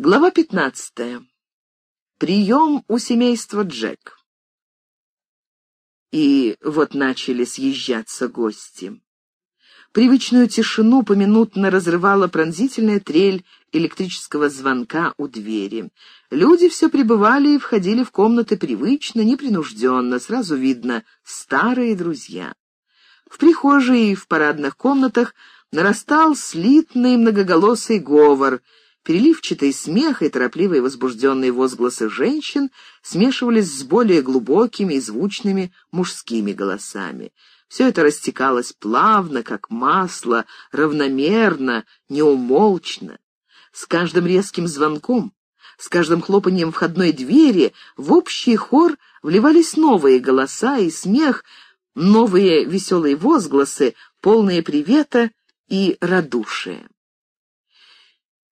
Глава пятнадцатая. Прием у семейства Джек. И вот начали съезжаться гости. Привычную тишину поминутно разрывала пронзительная трель электрического звонка у двери. Люди все пребывали и входили в комнаты привычно, непринужденно, сразу видно — старые друзья. В прихожей и в парадных комнатах нарастал слитный многоголосый говор — Переливчатый смех и торопливые возбужденные возгласы женщин смешивались с более глубокими и звучными мужскими голосами. Все это растекалось плавно, как масло, равномерно, неумолчно. С каждым резким звонком, с каждым хлопанием входной двери в общий хор вливались новые голоса и смех, новые веселые возгласы, полные привета и радушия.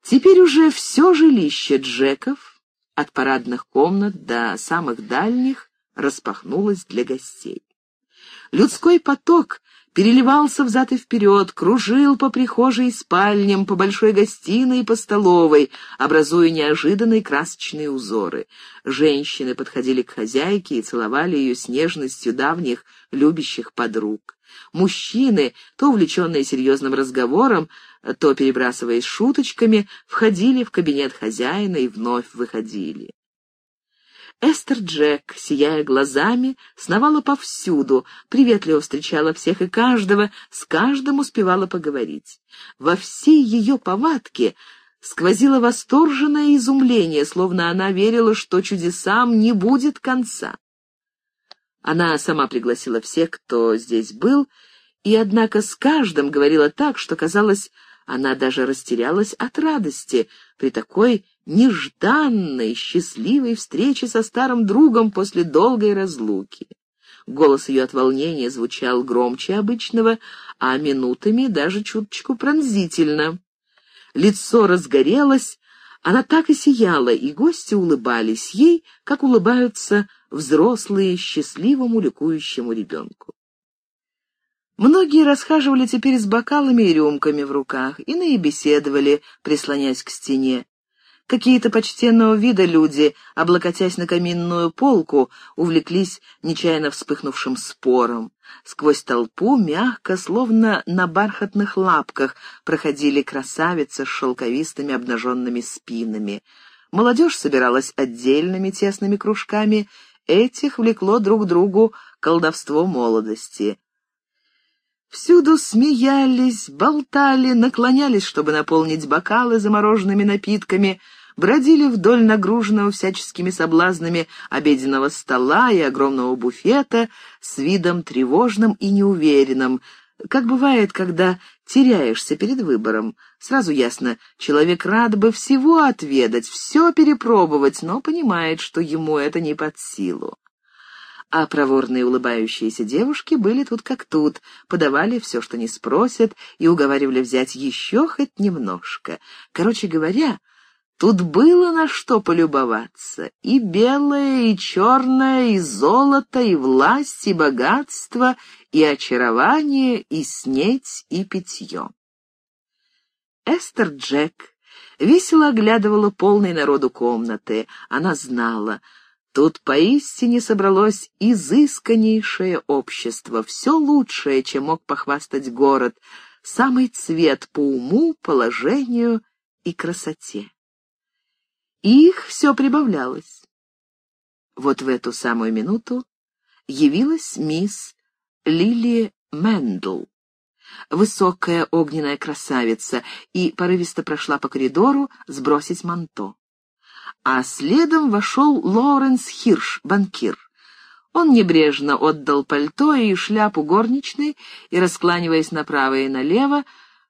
Теперь уже все жилище Джеков, от парадных комнат до самых дальних, распахнулось для гостей. Людской поток переливался взад и вперед, кружил по прихожей спальням, по большой гостиной и по столовой, образуя неожиданные красочные узоры. Женщины подходили к хозяйке и целовали ее с нежностью давних любящих подруг. Мужчины, то увлеченные серьезным разговором, то, перебрасываясь шуточками, входили в кабинет хозяина и вновь выходили. Эстер Джек, сияя глазами, сновала повсюду, приветливо встречала всех и каждого, с каждым успевала поговорить. Во всей ее повадке сквозило восторженное изумление, словно она верила, что чудесам не будет конца. Она сама пригласила всех, кто здесь был, и, однако, с каждым говорила так, что, казалось, она даже растерялась от радости при такой нежданной, счастливой встрече со старым другом после долгой разлуки. Голос ее от волнения звучал громче обычного, а минутами даже чуточку пронзительно. Лицо разгорелось, она так и сияла, и гости улыбались ей, как улыбаются взрослые счастливому ликующему ребенку. Многие расхаживали теперь с бокалами и рюмками в руках, иные беседовали, прислонясь к стене. Какие-то почтенного вида люди, облокотясь на каминную полку, увлеклись нечаянно вспыхнувшим спором. Сквозь толпу мягко, словно на бархатных лапках, проходили красавицы с шелковистыми обнаженными спинами. Молодежь собиралась отдельными тесными кружками, этих влекло друг другу колдовство молодости. Всюду смеялись, болтали, наклонялись, чтобы наполнить бокалы замороженными напитками, бродили вдоль нагруженного всяческими соблазнами обеденного стола и огромного буфета с видом тревожным и неуверенным, как бывает, когда теряешься перед выбором. Сразу ясно, человек рад бы всего отведать, все перепробовать, но понимает, что ему это не под силу а проворные улыбающиеся девушки были тут как тут, подавали все, что не спросят, и уговаривали взять еще хоть немножко. Короче говоря, тут было на что полюбоваться. И белое, и черное, и золото, и власть, и богатство, и очарование, и снеть, и питье. Эстер Джек весело оглядывала полной народу комнаты. Она знала — Тут поистине собралось изысканнейшее общество, все лучшее, чем мог похвастать город, самый цвет по уму, положению и красоте. Их все прибавлялось. Вот в эту самую минуту явилась мисс Лили Мэндл, высокая огненная красавица, и порывисто прошла по коридору сбросить манто а следом вошел Лоуренс Хирш, банкир. Он небрежно отдал пальто и шляпу горничной и, раскланиваясь направо и налево,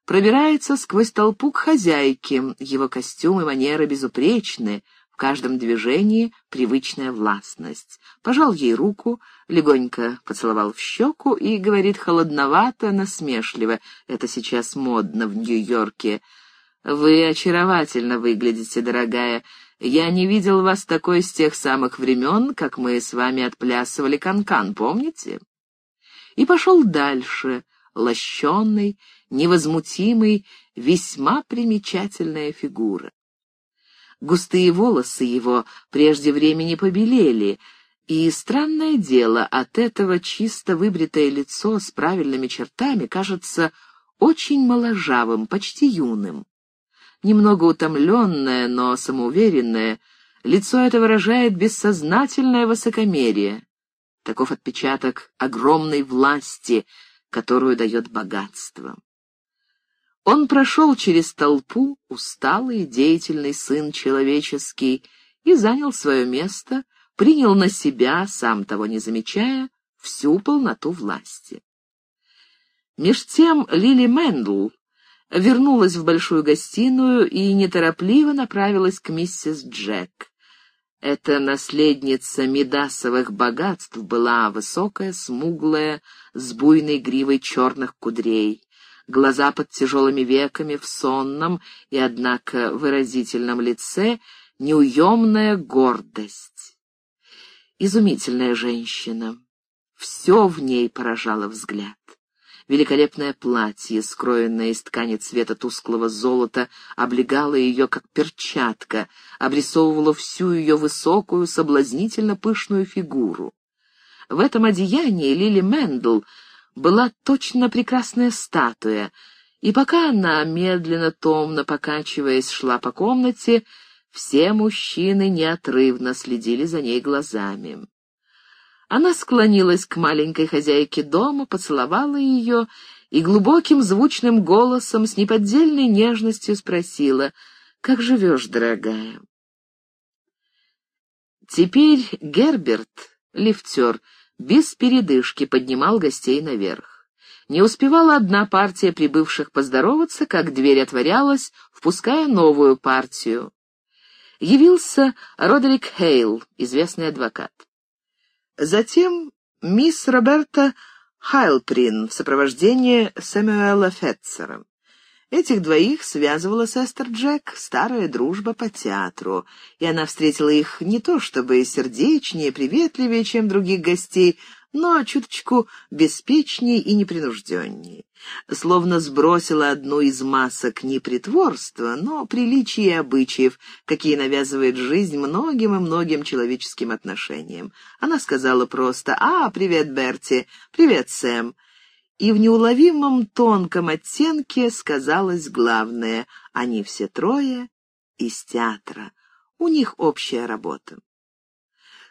пробирается сквозь толпу к хозяйке. Его костюм и манеры безупречны, в каждом движении привычная властность. Пожал ей руку, легонько поцеловал в щеку и говорит холодновато, насмешливо, это сейчас модно в Нью-Йорке. «Вы очаровательно выглядите, дорогая. Я не видел вас такой с тех самых времен, как мы с вами отплясывали канкан, -кан, помните?» И пошел дальше, лощенный, невозмутимый, весьма примечательная фигура. Густые волосы его прежде времени побелели, и, странное дело, от этого чисто выбритое лицо с правильными чертами кажется очень моложавым, почти юным. Немного утомленное, но самоуверенное, лицо это выражает бессознательное высокомерие. Таков отпечаток огромной власти, которую дает богатство. Он прошел через толпу, усталый, деятельный сын человеческий, и занял свое место, принял на себя, сам того не замечая, всю полноту власти. Меж тем Лили Мэндл вернулась в большую гостиную и неторопливо направилась к миссис Джек. Эта наследница мидасовых богатств была высокая, смуглая, с буйной гривой черных кудрей. Глаза под тяжелыми веками в сонном и, однако, выразительном лице неуемная гордость. Изумительная женщина. Все в ней поражало взгляд. Великолепное платье, скроенное из ткани цвета тусклого золота, облегало ее, как перчатка, обрисовывало всю ее высокую, соблазнительно пышную фигуру. В этом одеянии Лили Мэндл была точно прекрасная статуя, и пока она, медленно, томно покачиваясь, шла по комнате, все мужчины неотрывно следили за ней глазами. Она склонилась к маленькой хозяйке дома, поцеловала ее и глубоким звучным голосом с неподдельной нежностью спросила, «Как живешь, дорогая?» Теперь Герберт, лифтер, без передышки поднимал гостей наверх. Не успевала одна партия прибывших поздороваться, как дверь отворялась, впуская новую партию. Явился Родерик Хейл, известный адвокат. Затем мисс Роберта Хайлприн в сопровождении Сэмюэла Фетцера. Этих двоих связывала с Эстер Джек старая дружба по театру, и она встретила их не то чтобы сердечнее, приветливее, чем других гостей, но чуточку беспечнее и непринужденнее. Словно сбросила одну из масок не притворства, но приличий и обычаев, какие навязывает жизнь многим и многим человеческим отношениям. Она сказала просто «А, привет, Берти! Привет, Сэм!» И в неуловимом тонком оттенке сказалось главное — они все трое из театра, у них общая работа.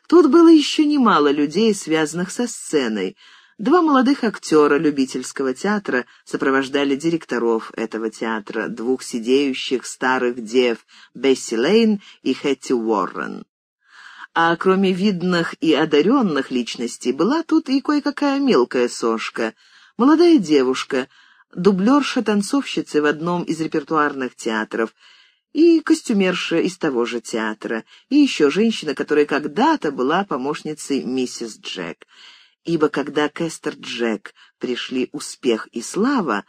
Тут было еще немало людей, связанных со сценой. Два молодых актера любительского театра сопровождали директоров этого театра, двух сидеющих старых дев Бесси Лейн и Хэтти Уоррен. А кроме видных и одаренных личностей была тут и кое-какая мелкая сошка, молодая девушка, дублерша-танцовщицы в одном из репертуарных театров — и костюмерша из того же театра, и еще женщина, которая когда-то была помощницей миссис Джек. Ибо когда к Эстер Джек пришли успех и слава,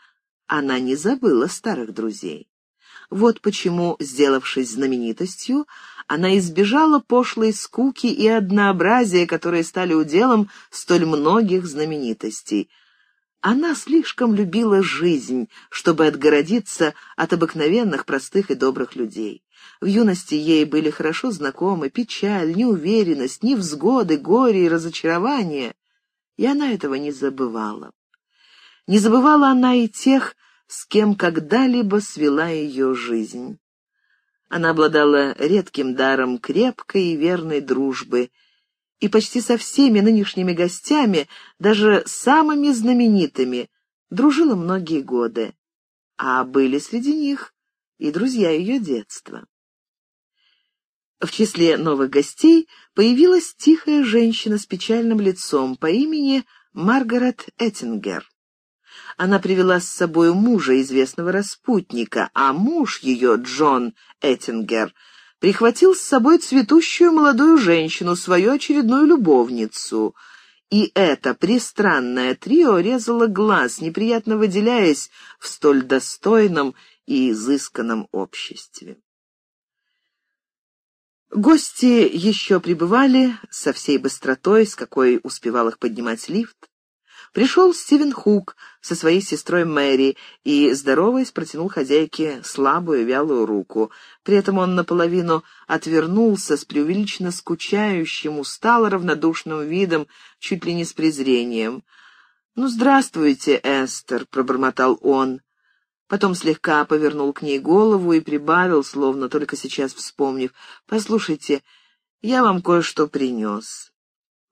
она не забыла старых друзей. Вот почему, сделавшись знаменитостью, она избежала пошлой скуки и однообразия, которые стали уделом столь многих знаменитостей — она слишком любила жизнь, чтобы отгородиться от обыкновенных, простых и добрых людей. В юности ей были хорошо знакомы печаль, неуверенность, невзгоды, горе и разочарование, и она этого не забывала. Не забывала она и тех, с кем когда-либо свела ее жизнь. Она обладала редким даром крепкой и верной дружбы — и почти со всеми нынешними гостями, даже самыми знаменитыми, дружила многие годы, а были среди них и друзья ее детства. В числе новых гостей появилась тихая женщина с печальным лицом по имени Маргарет Эттингер. Она привела с собой мужа, известного распутника, а муж ее, Джон Эттингер, прихватил с собой цветущую молодую женщину, свою очередную любовницу. И это пристранное трио резало глаз, неприятно выделяясь в столь достойном и изысканном обществе. Гости еще прибывали со всей быстротой, с какой успевал их поднимать лифт. Пришел Стивен Хук со своей сестрой Мэри и, здороваясь, протянул хозяйке слабую вялую руку. При этом он наполовину отвернулся с преувеличенно скучающим, устало равнодушным видом, чуть ли не с презрением. «Ну, здравствуйте, Эстер», — пробормотал он. Потом слегка повернул к ней голову и прибавил, словно только сейчас вспомнив. «Послушайте, я вам кое-что принес».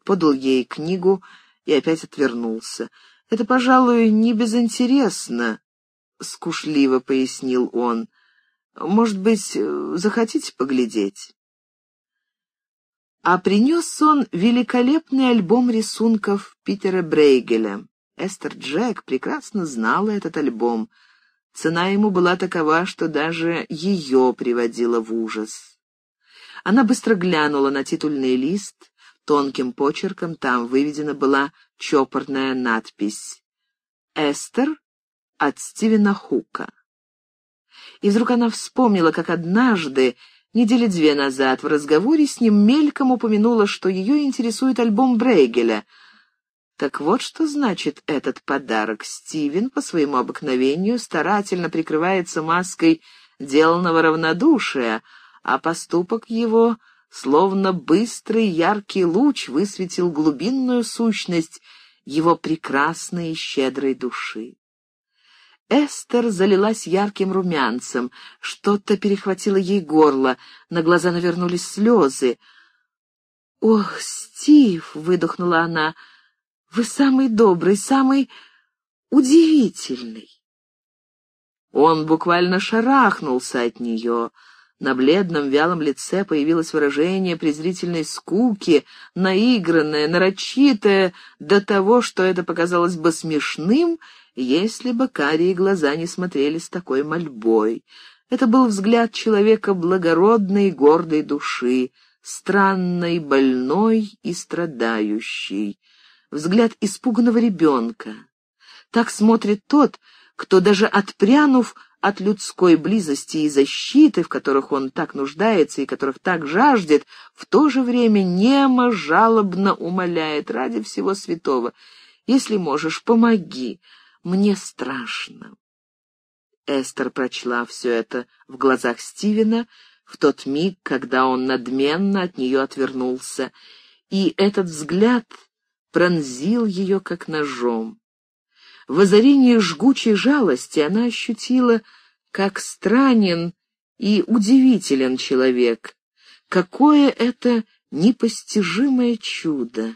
Подал ей книгу и опять отвернулся. «Это, пожалуй, не безинтересно», — скушливо пояснил он. «Может быть, захотите поглядеть?» А принес он великолепный альбом рисунков Питера Брейгеля. Эстер Джек прекрасно знала этот альбом. Цена ему была такова, что даже ее приводила в ужас. Она быстро глянула на титульный лист Тонким почерком там выведена была чопорная надпись «Эстер от Стивена Хука». И вдруг она вспомнила, как однажды, недели две назад, в разговоре с ним мельком упомянула, что ее интересует альбом Брейгеля. Так вот что значит этот подарок. Стивен, по своему обыкновению, старательно прикрывается маской деланного равнодушия, а поступок его словно быстрый яркий луч высветил глубинную сущность его прекрасной и щедрой души. Эстер залилась ярким румянцем, что-то перехватило ей горло, на глаза навернулись слезы. «Ох, Стив!» — выдохнула она. «Вы самый добрый, самый удивительный!» Он буквально шарахнулся от нее — на бледном, вялом лице появилось выражение презрительной скуки, наигранное, нарочитое, до того, что это показалось бы смешным, если бы карие глаза не смотрели с такой мольбой. Это был взгляд человека благородной и гордой души, странной, больной и страдающей. Взгляд испуганного ребенка. Так смотрит тот, кто, даже отпрянув, от людской близости и защиты, в которых он так нуждается и которых так жаждет, в то же время немо жалобно умоляет ради всего святого. «Если можешь, помоги, мне страшно». Эстер прочла все это в глазах Стивена в тот миг, когда он надменно от нее отвернулся, и этот взгляд пронзил ее как ножом. В озарении жгучей жалости она ощутила, как странен и удивителен человек. Какое это непостижимое чудо!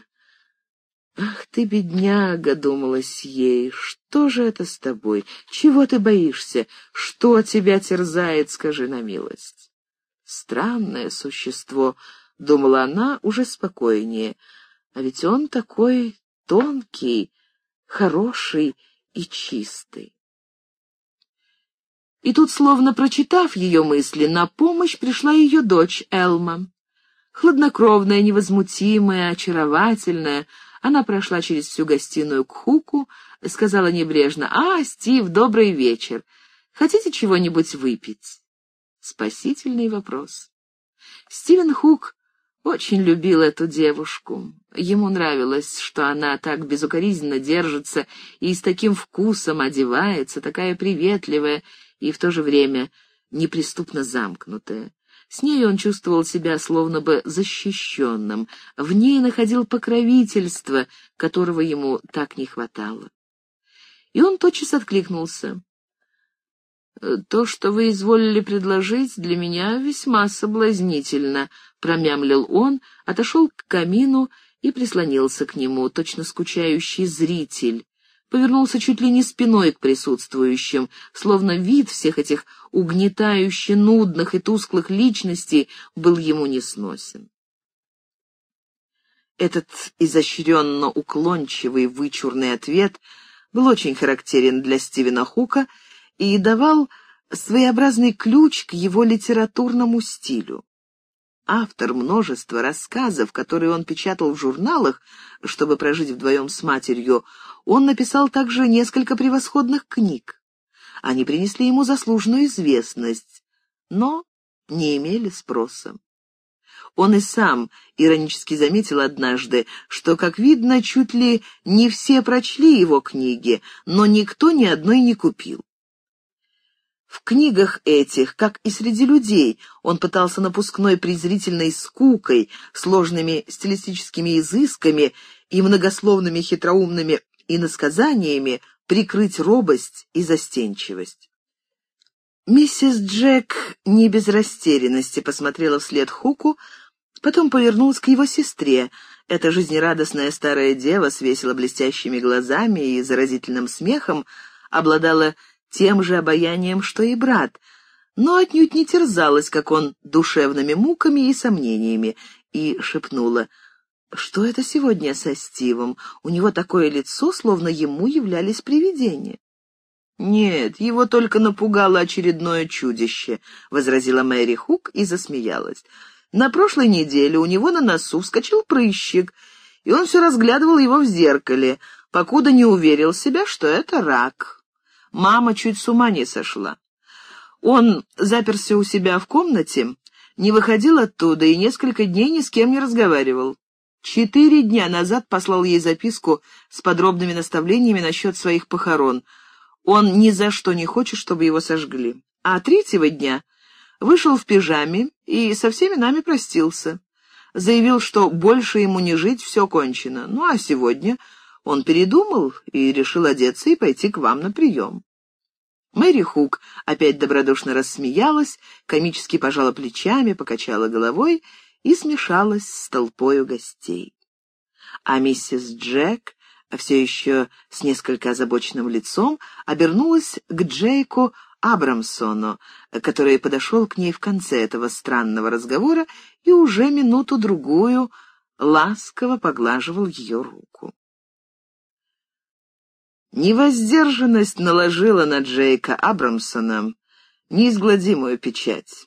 «Ах ты, бедняга!» — думалась ей. «Что же это с тобой? Чего ты боишься? Что тебя терзает, скажи на милость?» «Странное существо», — думала она уже спокойнее. «А ведь он такой тонкий, хороший и чистый. И тут, словно прочитав ее мысли, на помощь пришла ее дочь Элма. Хладнокровная, невозмутимая, очаровательная, она прошла через всю гостиную к Хуку, сказала небрежно, «А, Стив, добрый вечер. Хотите чего-нибудь выпить?» Спасительный вопрос. Стивен Хук очень любил эту девушку. Ему нравилось, что она так безукоризненно держится и с таким вкусом одевается, такая приветливая и в то же время неприступно замкнутая. С ней он чувствовал себя словно бы защищенным, в ней находил покровительство, которого ему так не хватало. И он тотчас откликнулся. «То, что вы изволили предложить, для меня весьма соблазнительно», — промямлил он, отошел к камину и прислонился к нему, точно скучающий зритель. Повернулся чуть ли не спиной к присутствующим, словно вид всех этих угнетающе нудных и тусклых личностей был ему несносен. Этот изощренно уклончивый, вычурный ответ был очень характерен для Стивена Хука — и давал своеобразный ключ к его литературному стилю. Автор множества рассказов, которые он печатал в журналах, чтобы прожить вдвоем с матерью, он написал также несколько превосходных книг. Они принесли ему заслуженную известность, но не имели спроса. Он и сам иронически заметил однажды, что, как видно, чуть ли не все прочли его книги, но никто ни одной не купил. В книгах этих, как и среди людей, он пытался напускной презрительной скукой, сложными стилистическими изысками и многословными хитроумными иносказаниями прикрыть робость и застенчивость. Миссис Джек не без растерянности посмотрела вслед Хуку, потом повернулась к его сестре. Эта жизнерадостная старая дева с весело блестящими глазами и заразительным смехом обладала тем же обаянием, что и брат, но отнюдь не терзалась, как он, душевными муками и сомнениями, и шепнула, «Что это сегодня со Стивом? У него такое лицо, словно ему являлись привидения». «Нет, его только напугало очередное чудище», — возразила Мэри Хук и засмеялась. «На прошлой неделе у него на носу вскочил прыщик, и он все разглядывал его в зеркале, покуда не уверил себя, что это рак». Мама чуть с ума не сошла. Он заперся у себя в комнате, не выходил оттуда и несколько дней ни с кем не разговаривал. Четыре дня назад послал ей записку с подробными наставлениями насчет своих похорон. Он ни за что не хочет, чтобы его сожгли. А третьего дня вышел в пижаме и со всеми нами простился. Заявил, что больше ему не жить, все кончено. Ну а сегодня он передумал и решил одеться и пойти к вам на прием. Мэри Хук опять добродушно рассмеялась, комически пожала плечами, покачала головой и смешалась с толпою гостей. А миссис Джек, все еще с несколько озабоченным лицом, обернулась к Джейку Абрамсону, который подошел к ней в конце этого странного разговора и уже минуту-другую ласково поглаживал ее руку. Невоздержанность наложила на Джейка Абрамсона неизгладимую печать.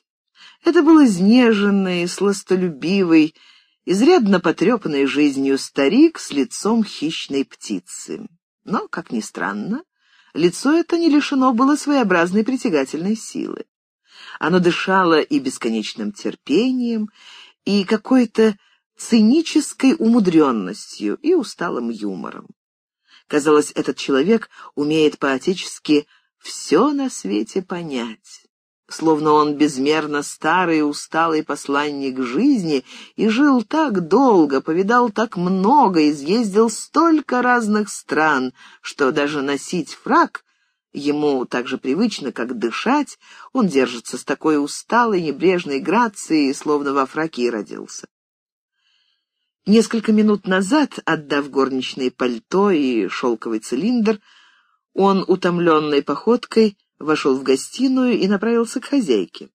Это был изнеженный, сластолюбивый, изрядно потрепанный жизнью старик с лицом хищной птицы. Но, как ни странно, лицо это не лишено было своеобразной притягательной силы. Оно дышало и бесконечным терпением, и какой-то цинической умудренностью, и усталым юмором. Казалось, этот человек умеет по-отечески все на свете понять. Словно он безмерно старый и усталый посланник жизни и жил так долго, повидал так много, изъездил столько разных стран, что даже носить фраг ему так же привычно, как дышать, он держится с такой усталой, небрежной грацией, словно во фраке родился. Несколько минут назад, отдав горничной пальто и шелковый цилиндр, он, утомленной походкой, вошел в гостиную и направился к хозяйке.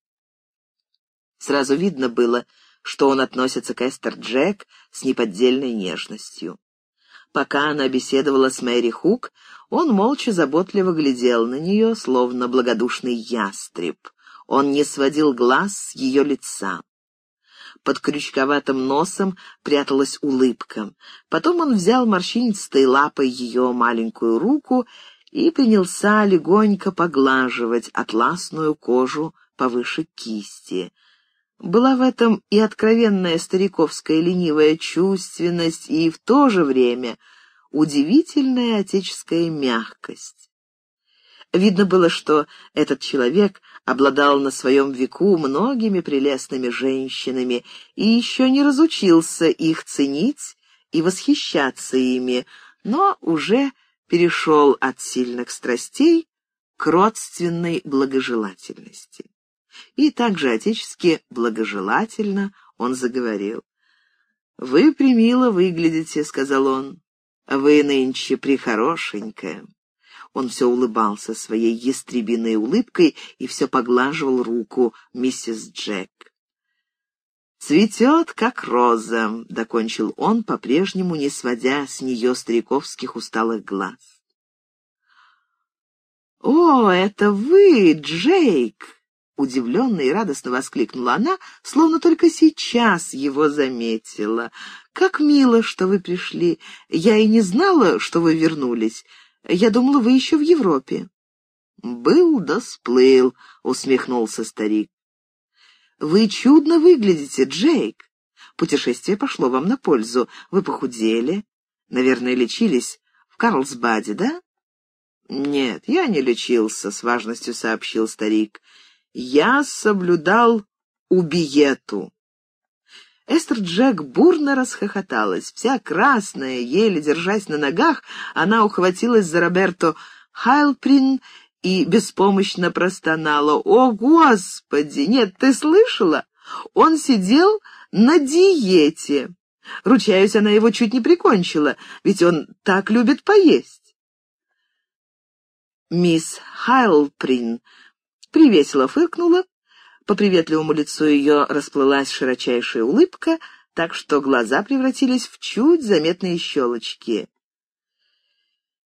Сразу видно было, что он относится к Эстер Джек с неподдельной нежностью. Пока она беседовала с Мэри Хук, он молча заботливо глядел на нее, словно благодушный ястреб. Он не сводил глаз с ее лица. Под крючковатым носом пряталась улыбка. Потом он взял морщинистой лапой ее маленькую руку и принялся легонько поглаживать атласную кожу повыше кисти. Была в этом и откровенная стариковская ленивая чувственность, и в то же время удивительная отеческая мягкость. Видно было, что этот человек обладал на своем веку многими прелестными женщинами и еще не разучился их ценить и восхищаться ими, но уже перешел от сильных страстей к родственной благожелательности. И также отечески благожелательно он заговорил. «Вы примило выглядите», — сказал он. «Вы нынче прихорошенькая». Он все улыбался своей ястребиной улыбкой и все поглаживал руку миссис Джек. «Цветет, как роза», — докончил он, по-прежнему не сводя с нее стариковских усталых глаз. «О, это вы, Джейк!» Удивленно и радостно воскликнула она, словно только сейчас его заметила. «Как мило, что вы пришли. Я и не знала, что вы вернулись. Я думала, вы еще в Европе». «Был да сплыл», — усмехнулся старик. «Вы чудно выглядите, Джейк. Путешествие пошло вам на пользу. Вы похудели. Наверное, лечились в Карлсбаде, да? Нет, я не лечился, с важностью сообщил старик. Я соблюдал убиету. Эстер Джек бурно расхохоталась. Вся красная, еле держась на ногах, она ухватилась за Роберто Хайлприн и беспомощно простонала. «О, Господи! Нет, ты слышала? Он сидел на диете. Ручаюсь, она его чуть не прикончила, ведь он так любит поесть». Мисс Хайлприн привесело фыркнула по приветливому лицу ее расплылась широчайшая улыбка, так что глаза превратились в чуть заметные щелочки.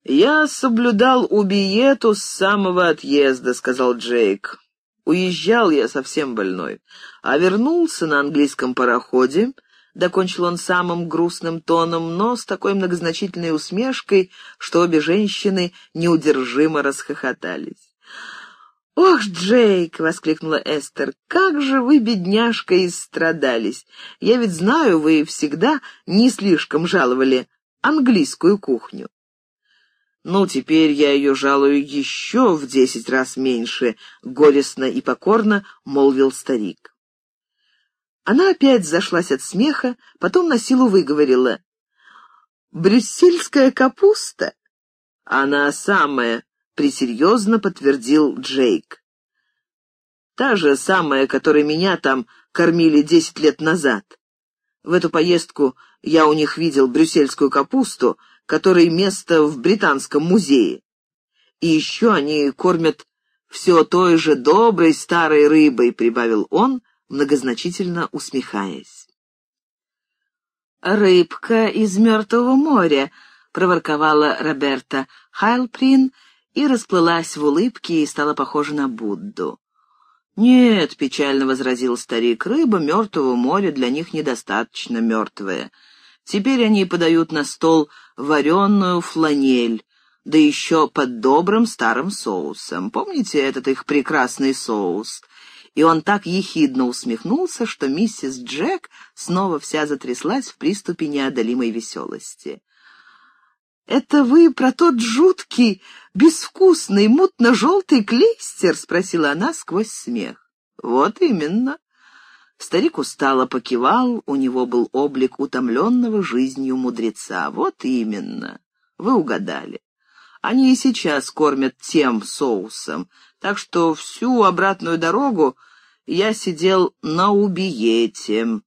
«Я соблюдал убиету с самого отъезда», — сказал Джейк. «Уезжал я совсем больной, а вернулся на английском пароходе». Докончил он самым грустным тоном, но с такой многозначительной усмешкой, что обе женщины неудержимо расхохотались. «Ох, Джейк!» — воскликнула Эстер. «Как же вы, бедняжка, истрадались! Я ведь знаю, вы всегда не слишком жаловали английскую кухню». «Ну, теперь я ее жалую еще в десять раз меньше», — горестно и покорно молвил старик. Она опять зашлась от смеха, потом на силу выговорила. «Брюссельская капуста?» «Она самая», присерьезно подтвердил Джейк. Та же самая, которой меня там кормили десять лет назад. В эту поездку я у них видел брюссельскую капусту, которой место в Британском музее. И еще они кормят все той же доброй старой рыбой, прибавил он, многозначительно усмехаясь. «Рыбка из Мертвого моря», — проворковала Роберта Хайлприн и расплылась в улыбке и стала похожа на Будду. «Нет», — печально возразил старик, — «рыба мертвого моря для них недостаточно мертвая. Теперь они подают на стол вареную фланель, да еще под добрым старым соусом. Помните этот их прекрасный соус?» И он так ехидно усмехнулся, что миссис Джек снова вся затряслась в приступе неодолимой веселости. «Это вы про тот жуткий, безвкусный, мутно-желтый клейстер?» — спросила она сквозь смех. «Вот именно». Старик устало покивал, у него был облик утомленного жизнью мудреца. «Вот именно. Вы угадали. Они и сейчас кормят тем соусом, так что всю обратную дорогу я сидел на убиете.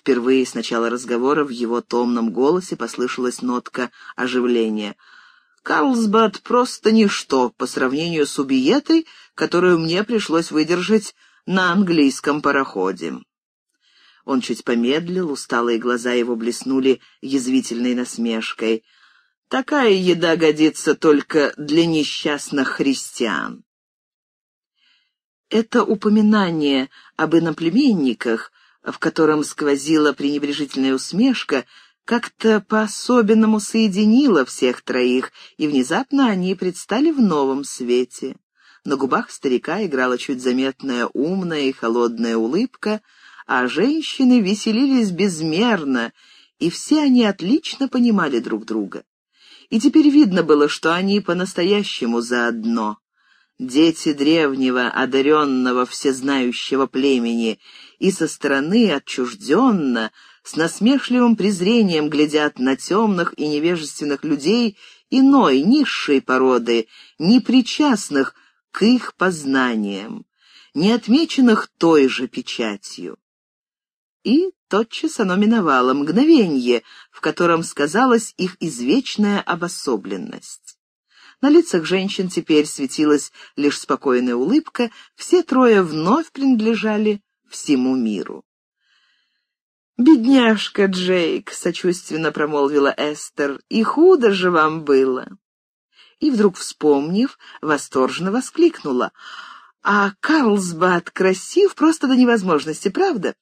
Впервые с начала разговора в его томном голосе послышалась нотка оживления. «Карлсбад просто ничто по сравнению с убиетой, которую мне пришлось выдержать на английском пароходе». Он чуть помедлил, усталые глаза его блеснули язвительной насмешкой. «Такая еда годится только для несчастных христиан». Это упоминание об иноплеменниках в котором сквозила пренебрежительная усмешка, как-то по-особенному соединила всех троих, и внезапно они предстали в новом свете. На губах старика играла чуть заметная умная и холодная улыбка, а женщины веселились безмерно, и все они отлично понимали друг друга. И теперь видно было, что они по-настоящему заодно. Дети древнего, одаренного, всезнающего племени, и со стороны отчужденно, с насмешливым презрением глядят на темных и невежественных людей иной, низшей породы, непричастных к их познаниям, не отмеченных той же печатью. И тотчас оно миновало мгновенье, в котором сказалась их извечная обособленность. На лицах женщин теперь светилась лишь спокойная улыбка, все трое вновь принадлежали всему миру. «Бедняжка Джейк», — сочувственно промолвила Эстер, — «и худо же вам было». И вдруг, вспомнив, восторженно воскликнула. «А Карлсбад красив просто до невозможности, правда?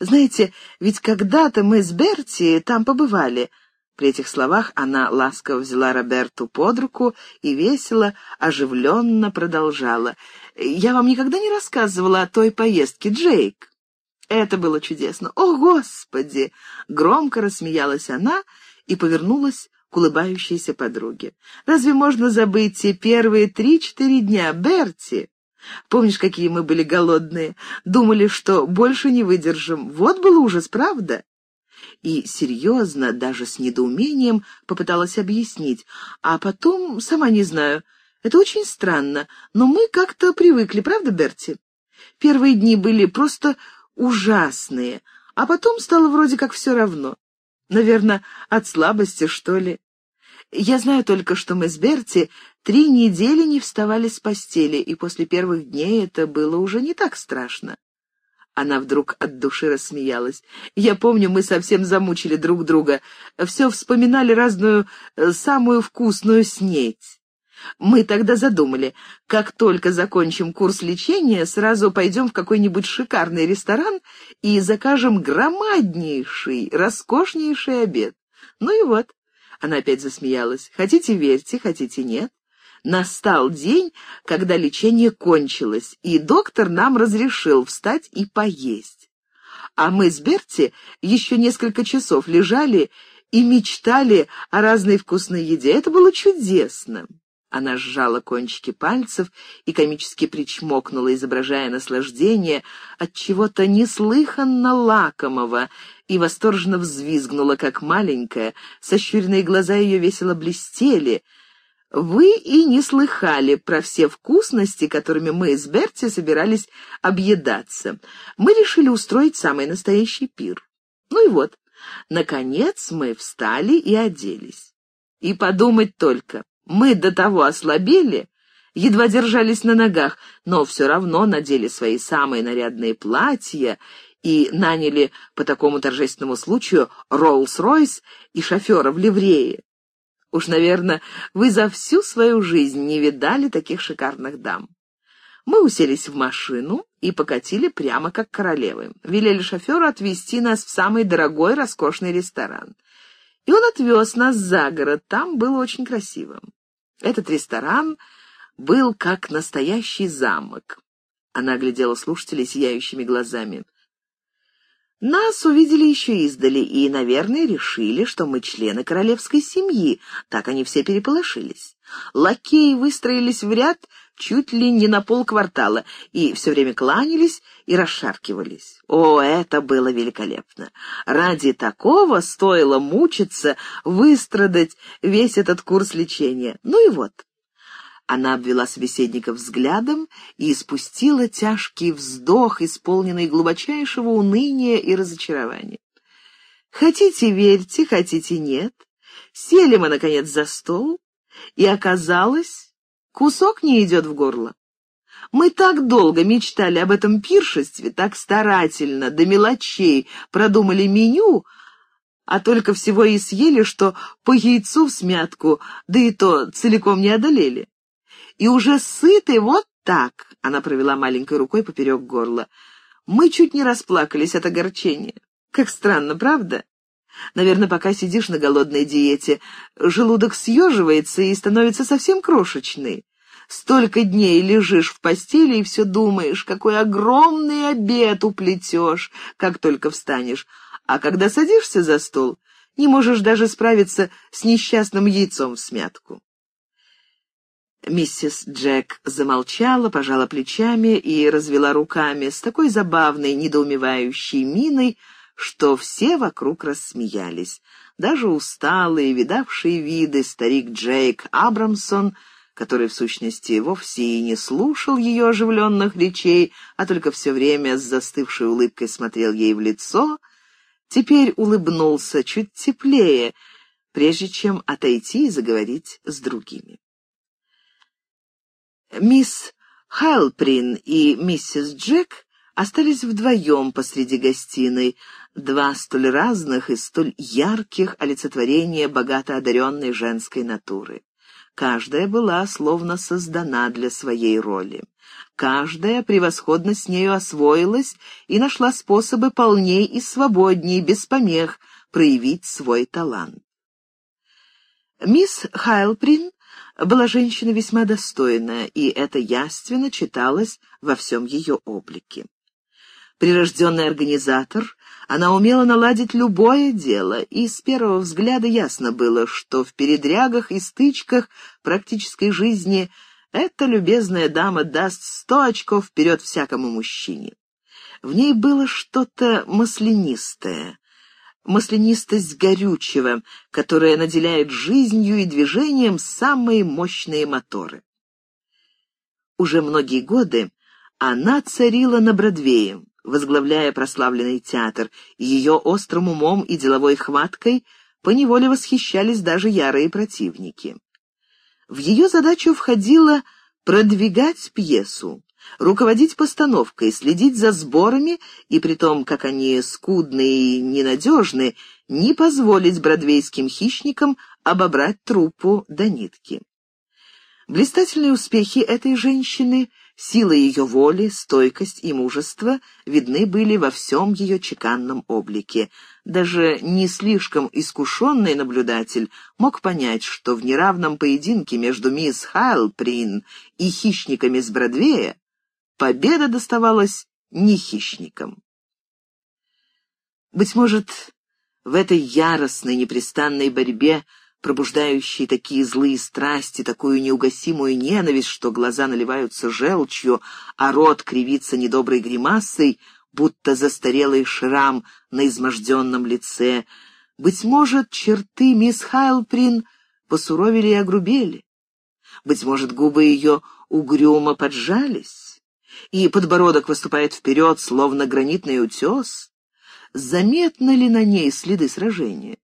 Знаете, ведь когда-то мы с Берти там побывали». При этих словах она ласково взяла Роберту под руку и весело, оживленно продолжала. «Я вам никогда не рассказывала о той поездке, Джейк?» Это было чудесно. О, Господи! Громко рассмеялась она и повернулась к улыбающейся подруге. Разве можно забыть те первые три-четыре дня, Берти? Помнишь, какие мы были голодные? Думали, что больше не выдержим. Вот был ужас, правда? И серьезно, даже с недоумением, попыталась объяснить. А потом, сама не знаю, это очень странно, но мы как-то привыкли, правда, Берти? Первые дни были просто ужасные, а потом стало вроде как все равно. Наверное, от слабости, что ли. Я знаю только, что мы с Берти три недели не вставали с постели, и после первых дней это было уже не так страшно. Она вдруг от души рассмеялась. Я помню, мы совсем замучили друг друга. Все вспоминали разную, э, самую вкусную снеть. Мы тогда задумали, как только закончим курс лечения, сразу пойдем в какой-нибудь шикарный ресторан и закажем громаднейший, роскошнейший обед. Ну и вот, она опять засмеялась. Хотите верьте, хотите нет. Настал день, когда лечение кончилось, и доктор нам разрешил встать и поесть. А мы с Берти еще несколько часов лежали и мечтали о разной вкусной еде. Это было чудесно. Она сжала кончики пальцев и комически причмокнула, изображая наслаждение от чего-то неслыханно лакомого, и восторженно взвизгнула, как маленькая, сощуренные глаза ее весело блестели. «Вы и не слыхали про все вкусности, которыми мы с Берти собирались объедаться. Мы решили устроить самый настоящий пир. Ну и вот, наконец мы встали и оделись. И подумать только, мы до того ослабели, едва держались на ногах, но все равно надели свои самые нарядные платья и наняли по такому торжественному случаю Роллс-Ройс и шофера в ливрее. Уж, наверное, вы за всю свою жизнь не видали таких шикарных дам. Мы уселись в машину и покатили прямо как королевы. Велели шоферу отвезти нас в самый дорогой роскошный ресторан. И он отвез нас за город, там было очень красиво. Этот ресторан был как настоящий замок. Она глядела слушателей сияющими глазами. Нас увидели еще издали и, наверное, решили, что мы члены королевской семьи. Так они все переполошились. Лакеи выстроились в ряд чуть ли не на полквартала и все время кланялись и расшаркивались. О, это было великолепно! Ради такого стоило мучиться, выстрадать весь этот курс лечения. Ну и вот. Она обвела собеседника взглядом и испустила тяжкий вздох, исполненный глубочайшего уныния и разочарования. Хотите верьте, хотите нет. Сели мы, наконец, за стол, и оказалось, кусок не идет в горло. Мы так долго мечтали об этом пиршестве, так старательно, до мелочей продумали меню, а только всего и съели, что по яйцу в смятку, да и то целиком не одолели. И уже сыты вот так, она провела маленькой рукой поперек горла. Мы чуть не расплакались от огорчения. Как странно, правда? Наверное, пока сидишь на голодной диете, желудок съеживается и становится совсем крошечный. Столько дней лежишь в постели и все думаешь, какой огромный обед уплетешь, как только встанешь. А когда садишься за стол, не можешь даже справиться с несчастным яйцом в смятку. Миссис Джек замолчала, пожала плечами и развела руками с такой забавной, недоумевающей миной, что все вокруг рассмеялись. Даже усталые, видавшие виды старик Джейк Абрамсон, который, в сущности, вовсе и не слушал ее оживленных речей, а только все время с застывшей улыбкой смотрел ей в лицо, теперь улыбнулся чуть теплее, прежде чем отойти и заговорить с другими. Мисс Хайлприн и миссис Джек остались вдвоем посреди гостиной, два столь разных и столь ярких олицетворения богато одаренной женской натуры. Каждая была словно создана для своей роли. Каждая превосходно с нею освоилась и нашла способы полней и свободней, без помех, проявить свой талант. Мисс Хайлприн была женщина весьма достойная, и это яственно читалось во всем ее облике. Прирожденный организатор, она умела наладить любое дело, и с первого взгляда ясно было, что в передрягах и стычках практической жизни эта любезная дама даст сто очков вперед всякому мужчине. В ней было что-то маслянистое, маслянистость горючего, которая наделяет жизнью и движением самые мощные моторы. Уже многие годы она царила на Бродвее, возглавляя прославленный театр, ее острым умом и деловой хваткой поневоле восхищались даже ярые противники. В ее задачу входило продвигать пьесу, руководить постановкой, следить за сборами и, при том, как они скудны и ненадежны, не позволить бродвейским хищникам обобрать труппу до нитки. Блистательные успехи этой женщины, сила ее воли, стойкость и мужество видны были во всем ее чеканном облике. Даже не слишком искушенный наблюдатель мог понять, что в неравном поединке между мисс Хайлприн и хищниками с Бродвея победа доставалась не хищникам. Быть может, в этой яростной, непрестанной борьбе пробуждающий такие злые страсти, такую неугасимую ненависть, что глаза наливаются желчью, а рот кривится недоброй гримасой, будто застарелый шрам на изможденном лице. Быть может, черты мисс Хайлприн посуровили и огрубели. Быть может, губы ее угрюмо поджались, и подбородок выступает вперед, словно гранитный утес. Заметны ли на ней следы сражения?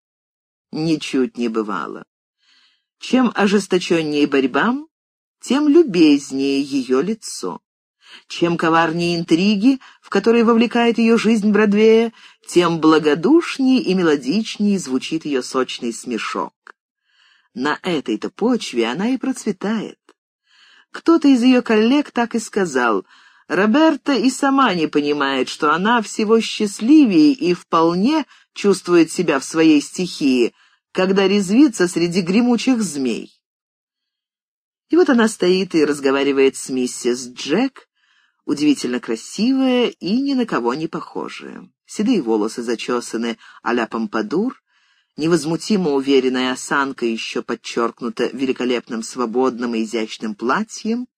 ничуть не бывало. Чем ожесточеннее борьба, тем любезнее ее лицо. Чем коварнее интриги, в которые вовлекает ее жизнь Бродвея, тем благодушнее и мелодичнее звучит ее сочный смешок. На этой-то почве она и процветает. Кто-то из ее коллег так и сказал, Роберта и сама не понимает, что она всего счастливее и вполне чувствует себя в своей стихии, когда резвится среди гремучих змей. И вот она стоит и разговаривает с миссис Джек, удивительно красивая и ни на кого не похожая. Седые волосы зачесаны а-ля помпадур, невозмутимо уверенная осанка еще подчеркнута великолепным свободным и изящным платьем,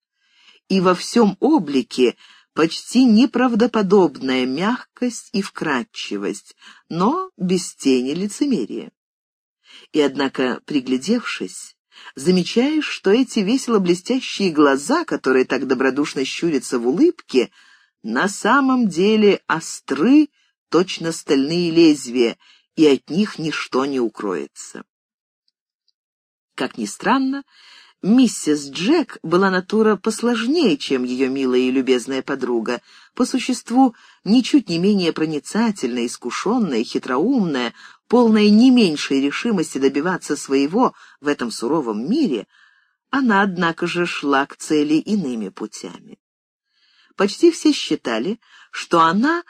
и во всем облике почти неправдоподобная мягкость и вкрадчивость, но без тени лицемерия. И однако, приглядевшись, замечаешь, что эти весело блестящие глаза, которые так добродушно щурятся в улыбке, на самом деле остры, точно стальные лезвия, и от них ничто не укроется. Как ни странно, Миссис Джек была натура посложнее, чем ее милая и любезная подруга, по существу ничуть не менее проницательная, искушенная, хитроумная, полная не меньшей решимости добиваться своего в этом суровом мире, она, однако же, шла к цели иными путями. Почти все считали, что она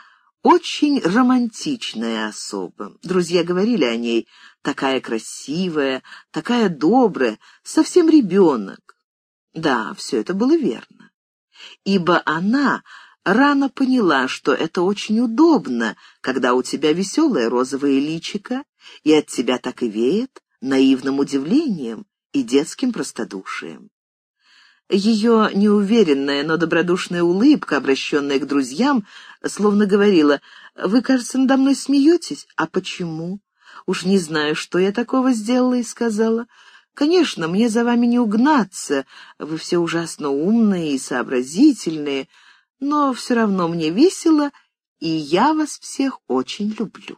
очень романтичная особа. Друзья говорили о ней «такая красивая, такая добрая, совсем ребенок». Да, все это было верно. Ибо она рано поняла, что это очень удобно, когда у тебя веселое розовое личико, и от тебя так и веет наивным удивлением и детским простодушием. Ее неуверенная, но добродушная улыбка, обращенная к друзьям, словно говорила, «Вы, кажется, надо мной смеетесь? А почему? Уж не знаю, что я такого сделала и сказала. Конечно, мне за вами не угнаться, вы все ужасно умные и сообразительные, но все равно мне весело, и я вас всех очень люблю».